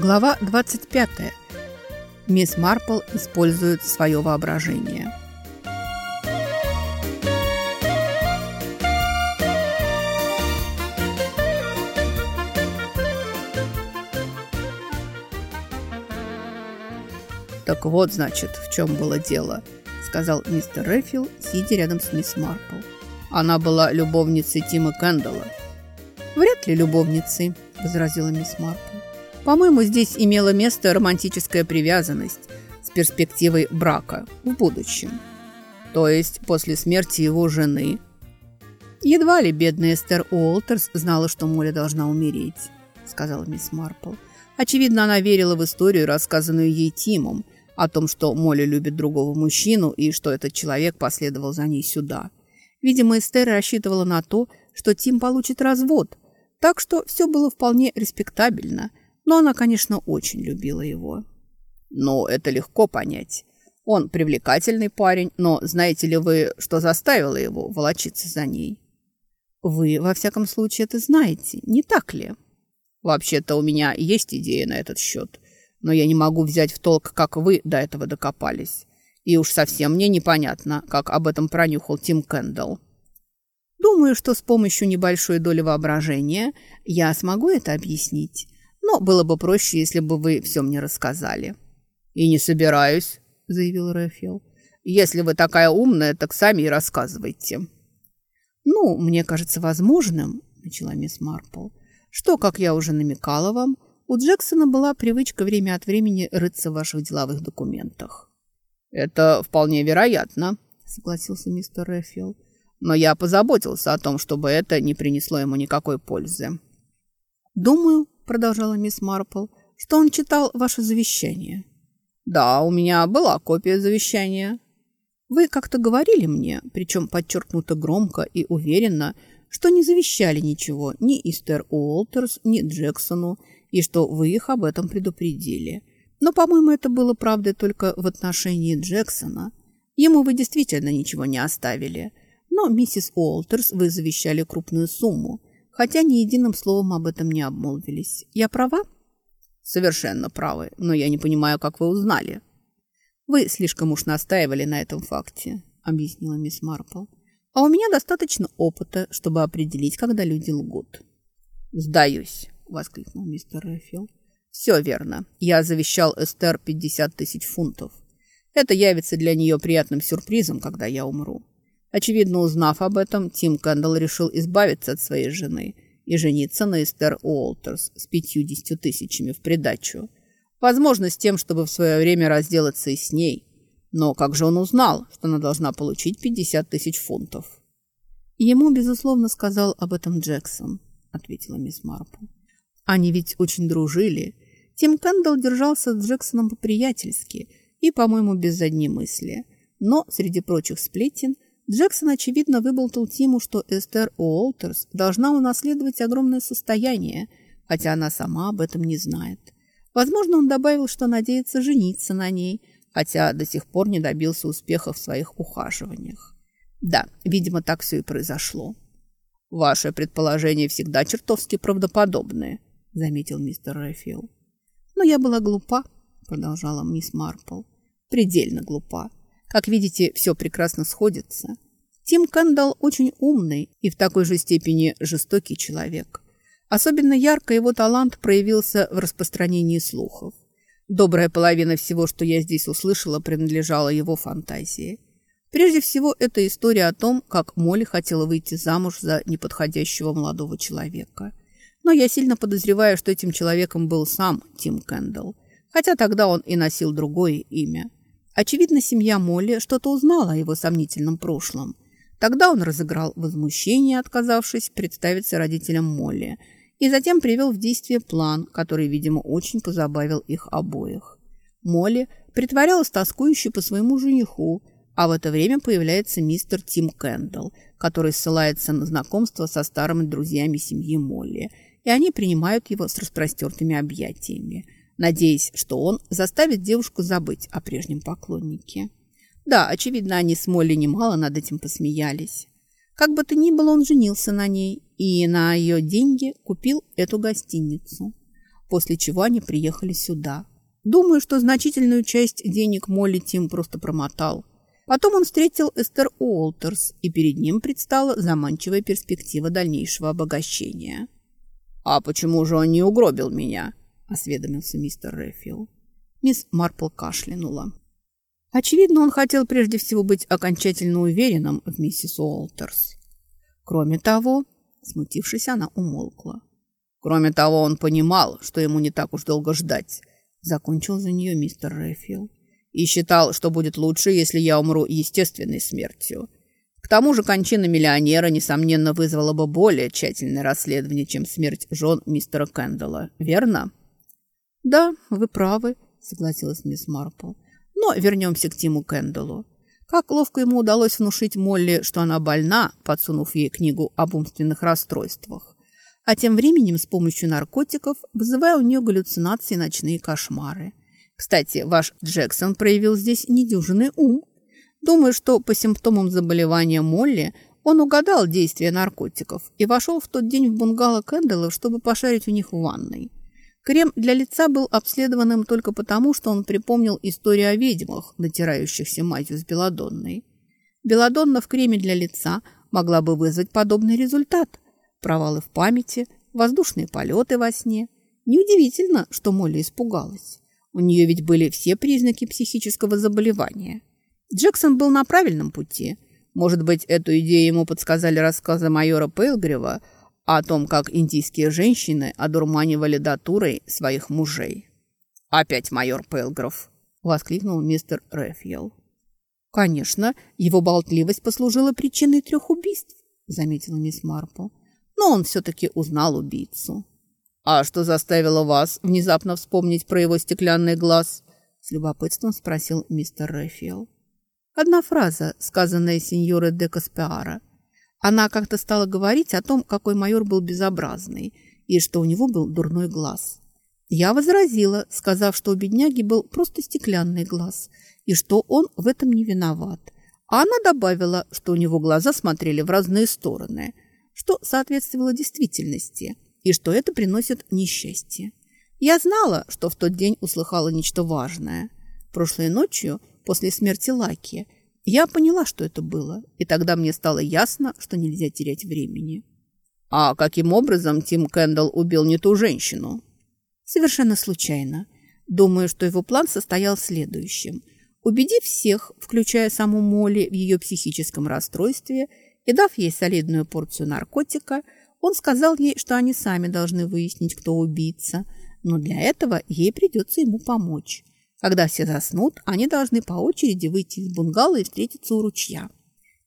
Глава 25. Мисс Марпл использует свое воображение. «Так вот, значит, в чем было дело», — сказал мистер Рэфил, сидя рядом с мисс Марпл. «Она была любовницей Тима Кэндалла». «Вряд ли любовницей», — возразила мисс Марпл. По-моему, здесь имела место романтическая привязанность с перспективой брака в будущем. То есть после смерти его жены. Едва ли бедная Эстер Уолтерс знала, что Молли должна умереть, сказала мисс Марпл. Очевидно, она верила в историю, рассказанную ей Тимом, о том, что Молли любит другого мужчину и что этот человек последовал за ней сюда. Видимо, Эстер рассчитывала на то, что Тим получит развод, так что все было вполне респектабельно – но она, конечно, очень любила его. Но это легко понять. Он привлекательный парень, но знаете ли вы, что заставило его волочиться за ней? Вы, во всяком случае, это знаете, не так ли? Вообще-то у меня есть идея на этот счет, но я не могу взять в толк, как вы до этого докопались. И уж совсем мне непонятно, как об этом пронюхал Тим Кэндалл. Думаю, что с помощью небольшой доли воображения я смогу это объяснить. Но было бы проще, если бы вы все мне рассказали». «И не собираюсь», — заявил Рэфил. «Если вы такая умная, так сами и рассказывайте». «Ну, мне кажется возможным», — начала мисс Марпл, «что, как я уже намекала вам, у Джексона была привычка время от времени рыться в ваших деловых документах». «Это вполне вероятно», — согласился мистер Рэфил. «Но я позаботился о том, чтобы это не принесло ему никакой пользы». «Думаю, продолжала мисс Марпл, что он читал ваше завещание. Да, у меня была копия завещания. Вы как-то говорили мне, причем подчеркнуто громко и уверенно, что не завещали ничего ни Истер Уолтерс, ни Джексону, и что вы их об этом предупредили. Но, по-моему, это было правдой только в отношении Джексона. Ему вы действительно ничего не оставили. Но миссис Уолтерс вы завещали крупную сумму – хотя ни единым словом об этом не обмолвились. Я права? Совершенно правы, но я не понимаю, как вы узнали. Вы слишком уж настаивали на этом факте, объяснила мисс Марпл. А у меня достаточно опыта, чтобы определить, когда люди лгут. «Сдаюсь», — воскликнул мистер Рэфил. «Все верно. Я завещал Эстер 50 тысяч фунтов. Это явится для нее приятным сюрпризом, когда я умру. Очевидно, узнав об этом, Тим Кэндалл решил избавиться от своей жены и жениться на Эстер Уолтерс с пятьюдесятью тысячами в придачу. Возможно, с тем, чтобы в свое время разделаться и с ней. Но как же он узнал, что она должна получить 50 тысяч фунтов? Ему, безусловно, сказал об этом Джексон, ответила мисс Марпл. Они ведь очень дружили. Тим Кэндалл держался с Джексоном по-приятельски и, по-моему, без задней мысли. Но среди прочих сплетен – Джексон, очевидно, выболтал Тиму, что Эстер Уолтерс должна унаследовать огромное состояние, хотя она сама об этом не знает. Возможно, он добавил, что надеется жениться на ней, хотя до сих пор не добился успеха в своих ухаживаниях. Да, видимо, так все и произошло. «Ваши предположения всегда чертовски правдоподобные», — заметил мистер Рэфил. «Но я была глупа», — продолжала мисс Марпл. «Предельно глупа. Как видите, все прекрасно сходится. Тим Кандал очень умный и в такой же степени жестокий человек. Особенно ярко его талант проявился в распространении слухов. Добрая половина всего, что я здесь услышала, принадлежала его фантазии. Прежде всего, это история о том, как Молли хотела выйти замуж за неподходящего молодого человека. Но я сильно подозреваю, что этим человеком был сам Тим Кэндалл, хотя тогда он и носил другое имя – Очевидно, семья Молли что-то узнала о его сомнительном прошлом. Тогда он разыграл возмущение, отказавшись представиться родителям Молли, и затем привел в действие план, который, видимо, очень позабавил их обоих. Молли притворялась тоскующей по своему жениху, а в это время появляется мистер Тим Кэндалл, который ссылается на знакомство со старыми друзьями семьи Молли, и они принимают его с распростертыми объятиями – надеясь, что он заставит девушку забыть о прежнем поклоннике. Да, очевидно, они с Молли немало над этим посмеялись. Как бы то ни было, он женился на ней и на ее деньги купил эту гостиницу. после чего они приехали сюда. Думаю, что значительную часть денег Молли Тим просто промотал. Потом он встретил Эстер Уолтерс, и перед ним предстала заманчивая перспектива дальнейшего обогащения. «А почему же он не угробил меня?» – осведомился мистер Рэфил. Мисс Марпл кашлянула. Очевидно, он хотел прежде всего быть окончательно уверенным в миссис Уолтерс. Кроме того, смутившись, она умолкла. Кроме того, он понимал, что ему не так уж долго ждать, закончил за нее мистер Рэфил. И считал, что будет лучше, если я умру естественной смертью. К тому же кончина миллионера, несомненно, вызвала бы более тщательное расследование, чем смерть жен мистера Кэндалла. Верно? Да, вы правы, согласилась мисс Марпл. Но вернемся к Тиму Кэндаллу. Как ловко ему удалось внушить Молли, что она больна, подсунув ей книгу об умственных расстройствах. А тем временем с помощью наркотиков вызывая у нее галлюцинации и ночные кошмары. Кстати, ваш Джексон проявил здесь недюжинный ум. Думаю, что по симптомам заболевания Молли он угадал действие наркотиков и вошел в тот день в бунгало Кэндаллов, чтобы пошарить у них в ванной. Крем для лица был обследованным только потому, что он припомнил историю о ведьмах, натирающихся мазью с белодонной. Белодонна в креме для лица могла бы вызвать подобный результат. Провалы в памяти, воздушные полеты во сне. Неудивительно, что Молли испугалась. У нее ведь были все признаки психического заболевания. Джексон был на правильном пути. Может быть, эту идею ему подсказали рассказы майора Пейлгрева – о том, как индийские женщины одурманивали датурой своих мужей. «Опять майор Пелгров!» – воскликнул мистер Рэфьел. «Конечно, его болтливость послужила причиной трех убийств», – заметила мисс Марпл. «Но он все-таки узнал убийцу». «А что заставило вас внезапно вспомнить про его стеклянный глаз?» – с любопытством спросил мистер Рэфьел. Одна фраза, сказанная сеньорой де Каспиара – она как-то стала говорить о том, какой майор был безобразный и что у него был дурной глаз. Я возразила, сказав, что у бедняги был просто стеклянный глаз и что он в этом не виноват. А она добавила, что у него глаза смотрели в разные стороны, что соответствовало действительности и что это приносит несчастье. Я знала, что в тот день услыхала нечто важное. Прошлой ночью, после смерти Лаки, я поняла, что это было, и тогда мне стало ясно, что нельзя терять времени. А каким образом Тим Кэндалл убил не ту женщину? Совершенно случайно. Думаю, что его план состоял в следующем. Убедив всех, включая саму Молли, в ее психическом расстройстве и дав ей солидную порцию наркотика, он сказал ей, что они сами должны выяснить, кто убийца, но для этого ей придется ему помочь. Когда все заснут, они должны по очереди выйти из бунгало и встретиться у ручья.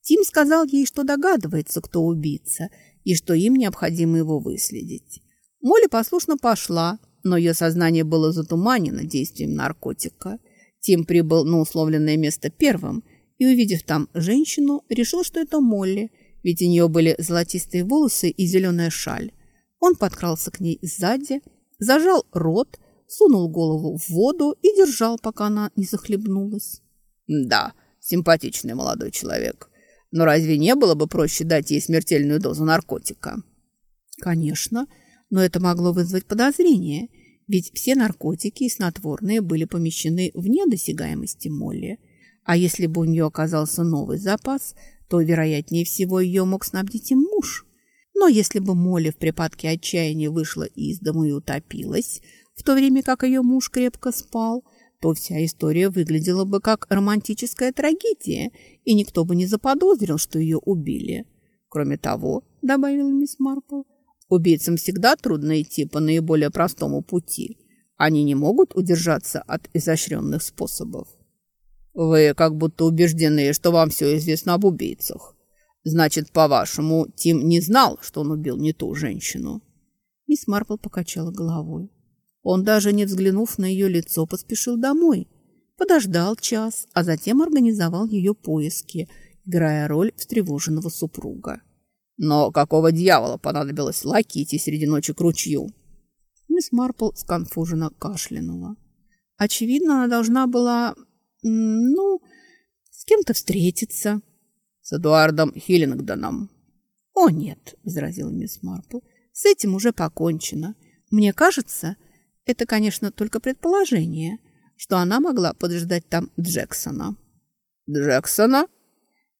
Тим сказал ей, что догадывается, кто убийца, и что им необходимо его выследить. Молли послушно пошла, но ее сознание было затуманено действием наркотика. Тим прибыл на условленное место первым и, увидев там женщину, решил, что это Молли, ведь у нее были золотистые волосы и зеленая шаль. Он подкрался к ней сзади, зажал рот сунул голову в воду и держал, пока она не захлебнулась. «Да, симпатичный молодой человек. Но разве не было бы проще дать ей смертельную дозу наркотика?» «Конечно, но это могло вызвать подозрение, ведь все наркотики и снотворные были помещены вне досягаемости Молли. А если бы у нее оказался новый запас, то, вероятнее всего, ее мог снабдить им муж». Но если бы Молли в припадке отчаяния вышла из дому и утопилась, в то время как ее муж крепко спал, то вся история выглядела бы как романтическая трагедия, и никто бы не заподозрил, что ее убили. Кроме того, добавила мисс Марпл, убийцам всегда трудно идти по наиболее простому пути. Они не могут удержаться от изощренных способов. Вы как будто убеждены, что вам все известно об убийцах. Значит, по-вашему, Тим не знал, что он убил не ту женщину? Мисс Марпл покачала головой. Он, даже не взглянув на ее лицо, поспешил домой. Подождал час, а затем организовал ее поиски, играя роль встревоженного супруга. Но какого дьявола понадобилось Лаки идти среди ночи к ручью? Мисс Марпл сконфуженно кашлянула. Очевидно, она должна была, ну, с кем-то встретиться. С Эдуардом Хиллингдоном. О, нет, возразила мисс Марпл, с этим уже покончено. Мне кажется, Это, конечно, только предположение, что она могла подождать там Джексона. «Джексона?»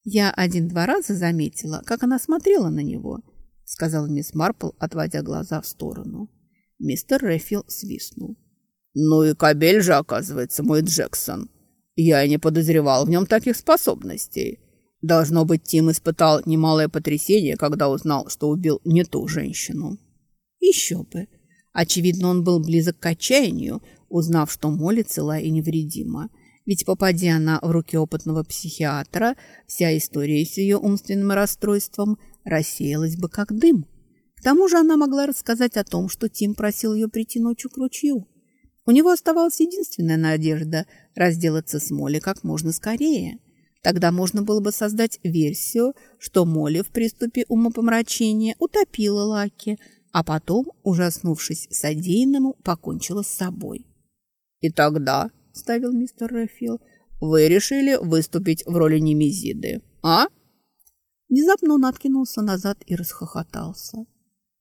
Я один-два раза заметила, как она смотрела на него, сказала мисс Марпл, отводя глаза в сторону. Мистер Рэфил свистнул. «Ну и кабель же, оказывается, мой Джексон. Я и не подозревал в нем таких способностей. Должно быть, Тим испытал немалое потрясение, когда узнал, что убил не ту женщину». «Еще бы!» Очевидно, он был близок к отчаянию, узнав, что Молли цела и невредима. Ведь попади она в руки опытного психиатра, вся история с ее умственным расстройством рассеялась бы как дым. К тому же она могла рассказать о том, что Тим просил ее прийти ночью к ручью. У него оставалась единственная надежда – разделаться с Молли как можно скорее. Тогда можно было бы создать версию, что Молли в приступе умопомрачения утопила Лаки, а потом, ужаснувшись содеянному, покончила с собой. «И тогда», – ставил мистер Рэфил, – «вы решили выступить в роли Немезиды, а?» Внезапно он откинулся назад и расхохотался.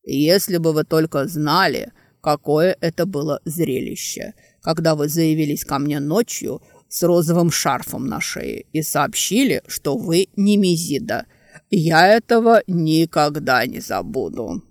«Если бы вы только знали, какое это было зрелище, когда вы заявились ко мне ночью с розовым шарфом на шее и сообщили, что вы Немезида. Я этого никогда не забуду».